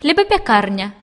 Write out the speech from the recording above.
хлібопекарня